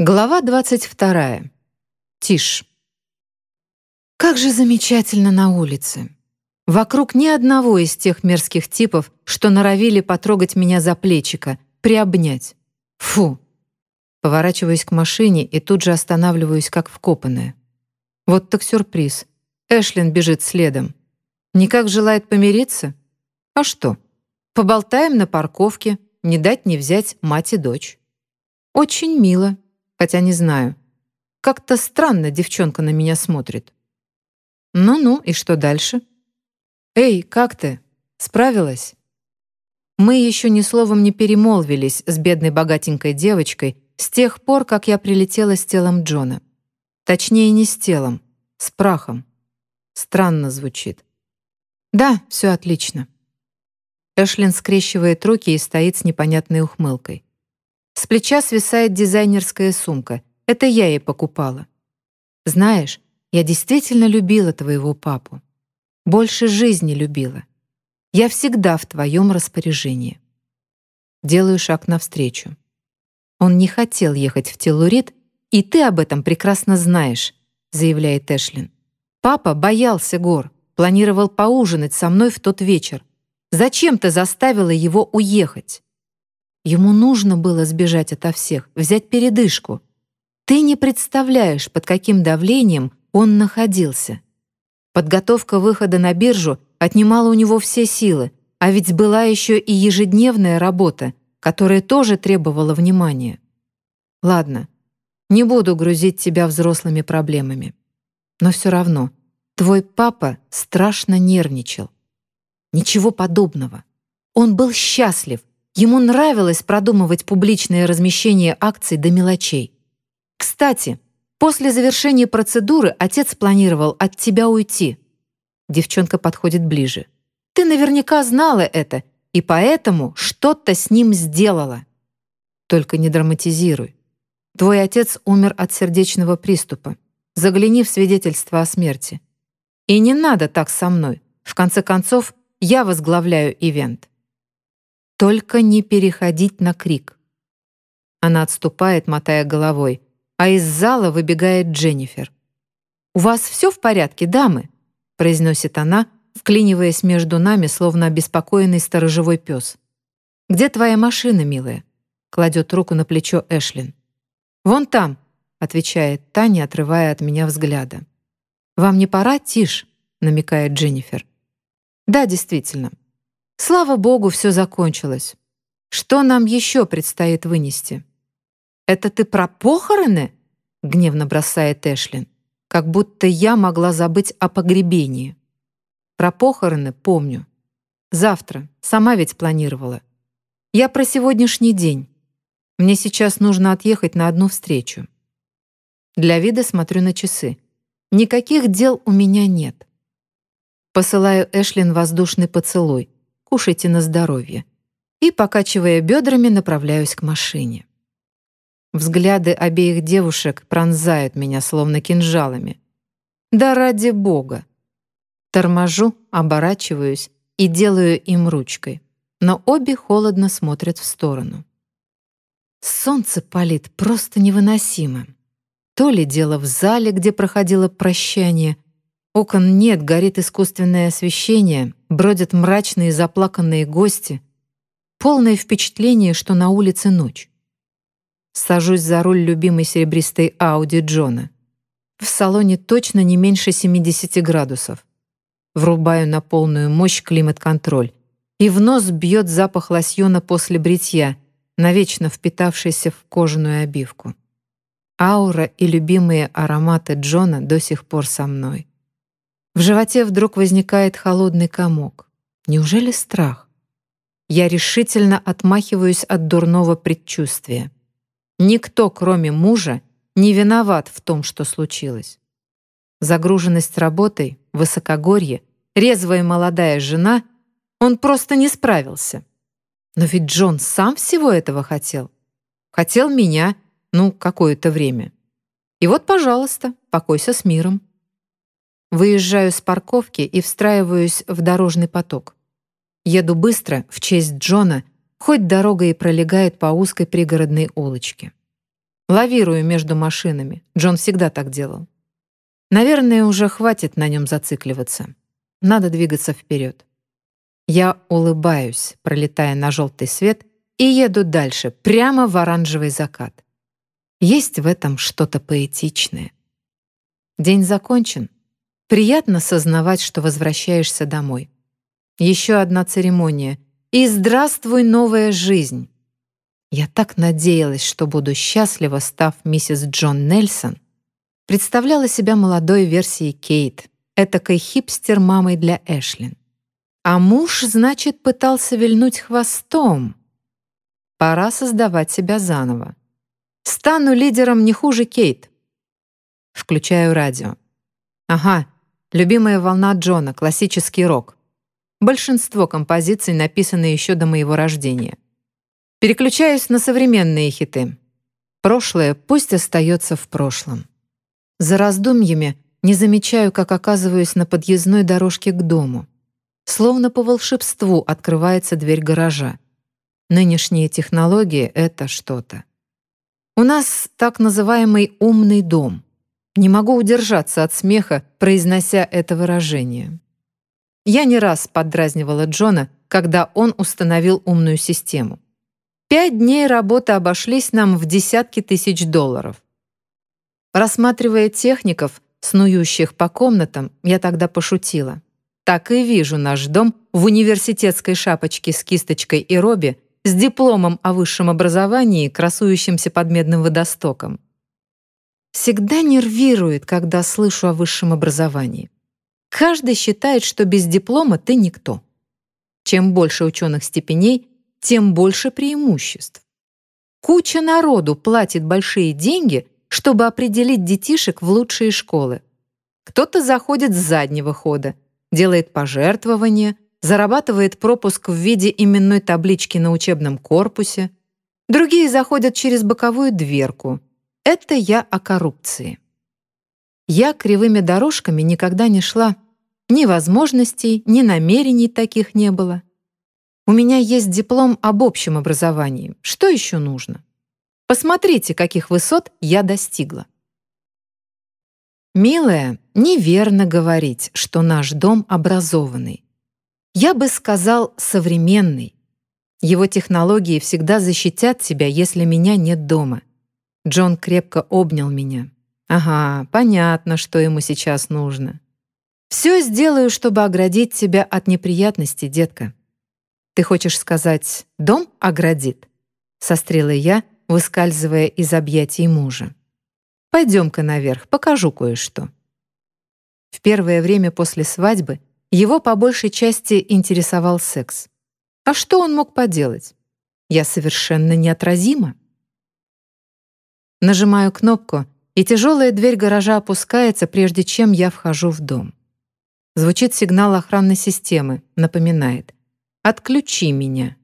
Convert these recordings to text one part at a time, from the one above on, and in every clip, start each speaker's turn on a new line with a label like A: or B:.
A: Глава 22. Тишь. Как же замечательно на улице. Вокруг ни одного из тех мерзких типов, что норовили потрогать меня за плечико, приобнять. Фу. Поворачиваюсь к машине и тут же останавливаюсь, как вкопанная. Вот так сюрприз. Эшлин бежит следом. Никак желает помириться? А что? Поболтаем на парковке, не дать не взять мать и дочь. Очень мило, хотя не знаю. Как-то странно девчонка на меня смотрит. Ну-ну, и что дальше? «Эй, как ты? Справилась?» Мы еще ни словом не перемолвились с бедной богатенькой девочкой с тех пор, как я прилетела с телом Джона. Точнее, не с телом, с прахом. Странно звучит. «Да, все отлично». Эшлин скрещивает руки и стоит с непонятной ухмылкой. С плеча свисает дизайнерская сумка. Это я ей покупала. Знаешь, я действительно любила твоего папу. Больше жизни любила. Я всегда в твоем распоряжении. Делаю шаг навстречу. Он не хотел ехать в Телурит, и ты об этом прекрасно знаешь, заявляет Эшлин. Папа боялся гор, планировал поужинать со мной в тот вечер. Зачем ты заставила его уехать? Ему нужно было сбежать ото всех, взять передышку. Ты не представляешь, под каким давлением он находился. Подготовка выхода на биржу отнимала у него все силы, а ведь была еще и ежедневная работа, которая тоже требовала внимания. Ладно, не буду грузить тебя взрослыми проблемами. Но все равно, твой папа страшно нервничал. Ничего подобного. Он был счастлив, Ему нравилось продумывать публичное размещение акций до мелочей. «Кстати, после завершения процедуры отец планировал от тебя уйти». Девчонка подходит ближе. «Ты наверняка знала это, и поэтому что-то с ним сделала». «Только не драматизируй. Твой отец умер от сердечного приступа. Загляни в свидетельство о смерти. И не надо так со мной. В конце концов, я возглавляю ивент». Только не переходить на крик. Она отступает, мотая головой, а из зала выбегает Дженнифер. «У вас все в порядке, дамы?» произносит она, вклиниваясь между нами, словно обеспокоенный сторожевой пес. «Где твоя машина, милая?» кладет руку на плечо Эшлин. «Вон там», — отвечает Таня, отрывая от меня взгляда. «Вам не пора, Тиш?» — намекает Дженнифер. «Да, действительно. Слава богу, все закончилось. Что нам еще предстоит вынести? «Это ты про похороны?» — гневно бросает Эшлин. «Как будто я могла забыть о погребении». «Про похороны помню. Завтра. Сама ведь планировала. Я про сегодняшний день. Мне сейчас нужно отъехать на одну встречу». Для вида смотрю на часы. Никаких дел у меня нет. Посылаю Эшлин воздушный поцелуй кушайте на здоровье. И, покачивая бедрами, направляюсь к машине. Взгляды обеих девушек пронзают меня словно кинжалами. Да ради бога! Торможу, оборачиваюсь и делаю им ручкой, но обе холодно смотрят в сторону. Солнце палит просто невыносимо. То ли дело в зале, где проходило прощание, Окон нет, горит искусственное освещение, бродят мрачные заплаканные гости. Полное впечатление, что на улице ночь. Сажусь за руль любимой серебристой Ауди Джона. В салоне точно не меньше 70 градусов. Врубаю на полную мощь климат-контроль. И в нос бьет запах лосьона после бритья, навечно впитавшийся в кожаную обивку. Аура и любимые ароматы Джона до сих пор со мной. В животе вдруг возникает холодный комок. Неужели страх? Я решительно отмахиваюсь от дурного предчувствия. Никто, кроме мужа, не виноват в том, что случилось. Загруженность работой, высокогорье, резвая молодая жена — он просто не справился. Но ведь Джон сам всего этого хотел. Хотел меня, ну, какое-то время. И вот, пожалуйста, покойся с миром. Выезжаю с парковки и встраиваюсь в дорожный поток. Еду быстро, в честь Джона, хоть дорога и пролегает по узкой пригородной улочке. Лавирую между машинами. Джон всегда так делал. Наверное, уже хватит на нем зацикливаться. Надо двигаться вперед. Я улыбаюсь, пролетая на желтый свет, и еду дальше, прямо в оранжевый закат. Есть в этом что-то поэтичное. День закончен. Приятно сознавать, что возвращаешься домой. Еще одна церемония. И здравствуй, новая жизнь. Я так надеялась, что буду счастлива, став миссис Джон Нельсон. Представляла себя молодой версией Кейт, этакой хипстер-мамой для Эшлин. А муж, значит, пытался вильнуть хвостом. Пора создавать себя заново. Стану лидером не хуже Кейт. Включаю радио. Ага, любимая волна Джона, классический рок. Большинство композиций написаны еще до моего рождения. Переключаюсь на современные хиты. Прошлое пусть остается в прошлом. За раздумьями не замечаю, как оказываюсь на подъездной дорожке к дому. Словно по волшебству открывается дверь гаража. Нынешние технологии — это что-то. У нас так называемый «умный дом». Не могу удержаться от смеха, произнося это выражение. Я не раз поддразнивала Джона, когда он установил умную систему. Пять дней работы обошлись нам в десятки тысяч долларов. Рассматривая техников, снующих по комнатам, я тогда пошутила. Так и вижу наш дом в университетской шапочке с кисточкой и робе, с дипломом о высшем образовании, красующимся под медным водостоком. Всегда нервирует, когда слышу о высшем образовании. Каждый считает, что без диплома ты никто. Чем больше ученых степеней, тем больше преимуществ. Куча народу платит большие деньги, чтобы определить детишек в лучшие школы. Кто-то заходит с заднего хода, делает пожертвования, зарабатывает пропуск в виде именной таблички на учебном корпусе. Другие заходят через боковую дверку. Это я о коррупции. Я кривыми дорожками никогда не шла, ни возможностей, ни намерений таких не было. У меня есть диплом об общем образовании. Что еще нужно? Посмотрите, каких высот я достигла. Милая, неверно говорить, что наш дом образованный. Я бы сказал, современный. Его технологии всегда защитят тебя, если меня нет дома. Джон крепко обнял меня. Ага, понятно, что ему сейчас нужно. Все сделаю, чтобы оградить тебя от неприятностей, детка. Ты хочешь сказать, дом оградит? Сострила я, выскальзывая из объятий мужа. Пойдем-ка наверх, покажу кое-что. В первое время после свадьбы его по большей части интересовал секс. А что он мог поделать? Я совершенно неотразима. Нажимаю кнопку, и тяжелая дверь гаража опускается, прежде чем я вхожу в дом. Звучит сигнал охранной системы, напоминает. «Отключи меня».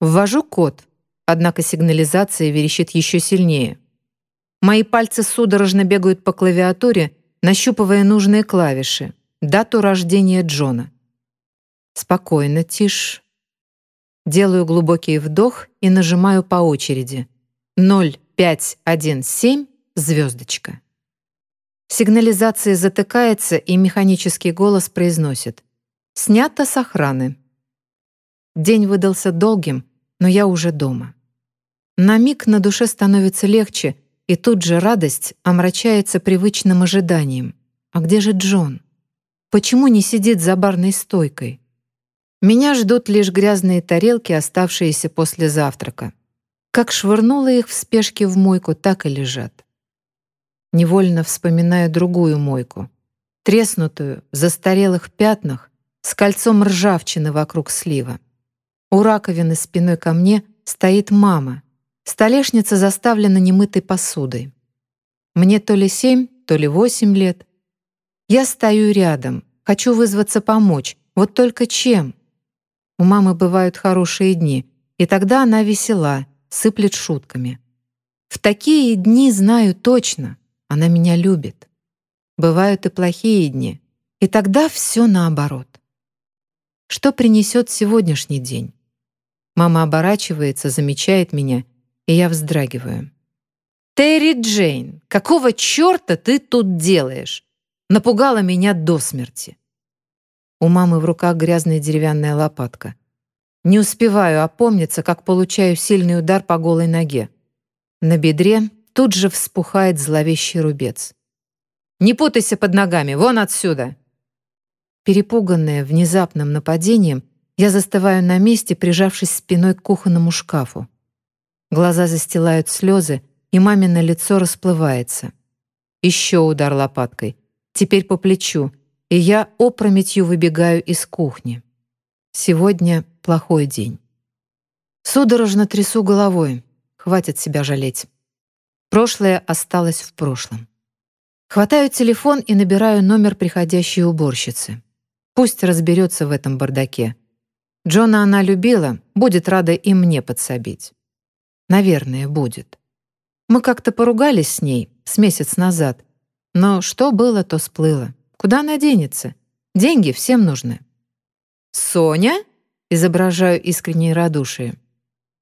A: Ввожу код, однако сигнализация верещит еще сильнее. Мои пальцы судорожно бегают по клавиатуре, нащупывая нужные клавиши, дату рождения Джона. Спокойно, тишь. Делаю глубокий вдох и нажимаю по очереди. 0517, звездочка. Сигнализация затыкается, и механический голос произносит «Снято с охраны». День выдался долгим, но я уже дома. На миг на душе становится легче, и тут же радость омрачается привычным ожиданием. А где же Джон? Почему не сидит за барной стойкой? Меня ждут лишь грязные тарелки, оставшиеся после завтрака. Как швырнула их в спешке в мойку, так и лежат невольно вспоминая другую мойку, треснутую, в застарелых пятнах, с кольцом ржавчины вокруг слива. У раковины спиной ко мне стоит мама. Столешница заставлена немытой посудой. Мне то ли семь, то ли восемь лет. Я стою рядом, хочу вызваться помочь, вот только чем? У мамы бывают хорошие дни, и тогда она весела, сыплет шутками. В такие дни знаю точно, она меня любит. Бывают и плохие дни, и тогда все наоборот. Что принесет сегодняшний день? Мама оборачивается, замечает меня, и я вздрагиваю. «Терри Джейн, какого черта ты тут делаешь?» Напугала меня до смерти. У мамы в руках грязная деревянная лопатка. Не успеваю опомниться, как получаю сильный удар по голой ноге. На бедре тут же вспухает зловещий рубец. «Не путайся под ногами! Вон отсюда!» Перепуганная внезапным нападением, я застываю на месте, прижавшись спиной к кухонному шкафу. Глаза застилают слезы, и мамино лицо расплывается. Еще удар лопаткой. Теперь по плечу, и я опрометью выбегаю из кухни. Сегодня плохой день. Судорожно трясу головой. Хватит себя жалеть. Прошлое осталось в прошлом. Хватаю телефон и набираю номер приходящей уборщицы. Пусть разберется в этом бардаке. Джона она любила, будет рада и мне подсобить. Наверное, будет. Мы как-то поругались с ней с месяц назад, но что было, то сплыло. Куда она денется? Деньги всем нужны. «Соня?» — изображаю искреннее радушие.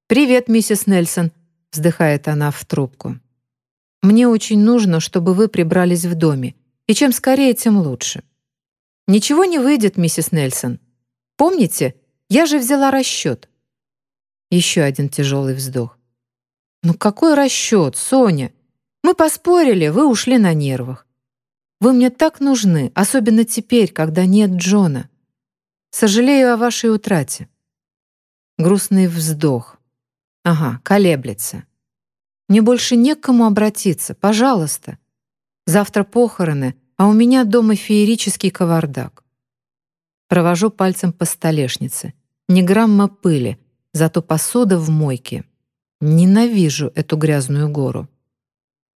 A: «Привет, миссис Нельсон», — вздыхает она в трубку. «Мне очень нужно, чтобы вы прибрались в доме, и чем скорее, тем лучше». «Ничего не выйдет, миссис Нельсон. Помните, я же взяла расчет». Еще один тяжелый вздох. «Ну какой расчет, Соня? Мы поспорили, вы ушли на нервах. Вы мне так нужны, особенно теперь, когда нет Джона. Сожалею о вашей утрате». Грустный вздох. Ага, колеблется. Мне больше не к кому обратиться, пожалуйста. Завтра похороны, а у меня дома феерический кавардак. Провожу пальцем по столешнице. Ни грамма пыли, зато посуда в мойке. Ненавижу эту грязную гору.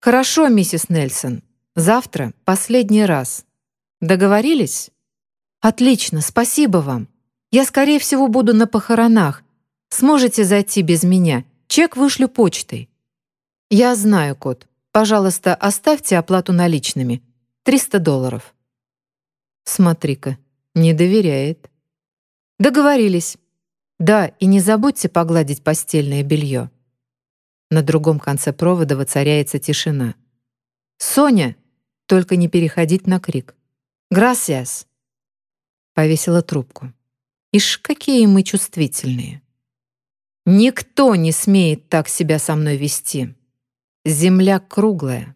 A: «Хорошо, миссис Нельсон, Завтра последний раз. Договорились? Отлично, спасибо вам. Я, скорее всего, буду на похоронах. Сможете зайти без меня. Чек вышлю почтой. Я знаю код. Пожалуйста, оставьте оплату наличными. 300 долларов. Смотри-ка, не доверяет. Договорились. Да, и не забудьте погладить постельное белье. На другом конце провода воцаряется тишина. «Соня!» Только не переходить на крик. «Грасиас!» Повесила трубку. Ишь, какие мы чувствительные. Никто не смеет так себя со мной вести. Земля круглая.